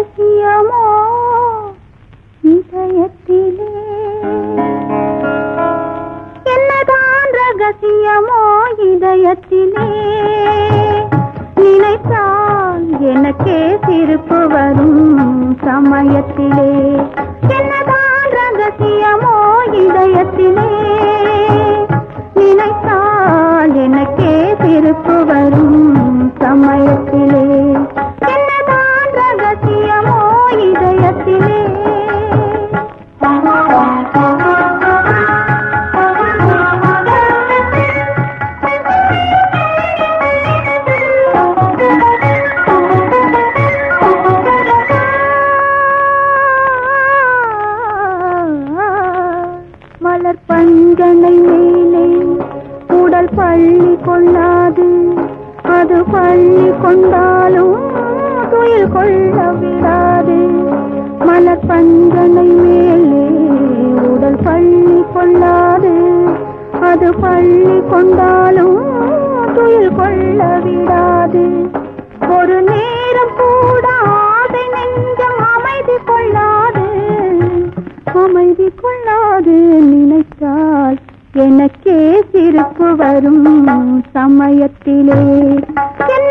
பாக்கியமோ இதயத்திலே. என்னதான் ரகசியமோ இதயத்திலே? நினைத்தால் எனக்கே திருப்பு வரும் சமயத்திலே. பஞ்சனை மேலே உடல் பள்ளி கொள்ளாது. அது பள்ளி கொண்டாலும் துயில் கொள்ள விடாது. மலர் பஞ்சனை அது பள்ளி கொண்டாலும் துயில் கொள்ள விடாது. ஒரு நேரம் கூட ஆசை நெஞ்சம் அமைதி கொள்ளாது. அமைதி கொள்ளாது நினைத்தால் எனக்கே சிரிப்பு வரும் சமயத்திலே. என்ன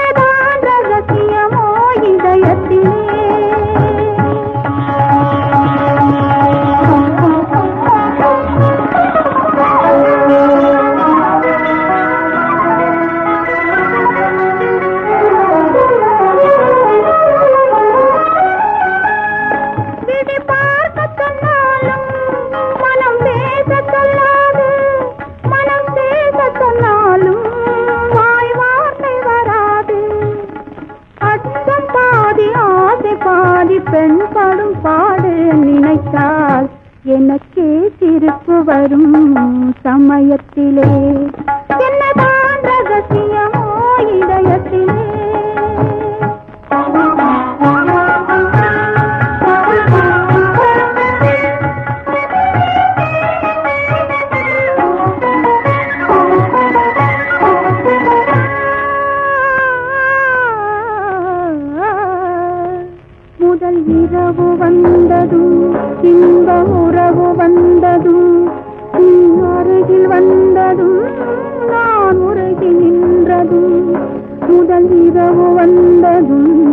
பாதி பெண் பாடும் பாடு நினைத்தால் எனக்கே திருப்பு வரும் சமயத்திலே. உறவு வந்தது இன்ப உறவு வந்தது நீ அருகில் வந்தது நான் உருகி நின்றது முதல் இரவு வந்ததும்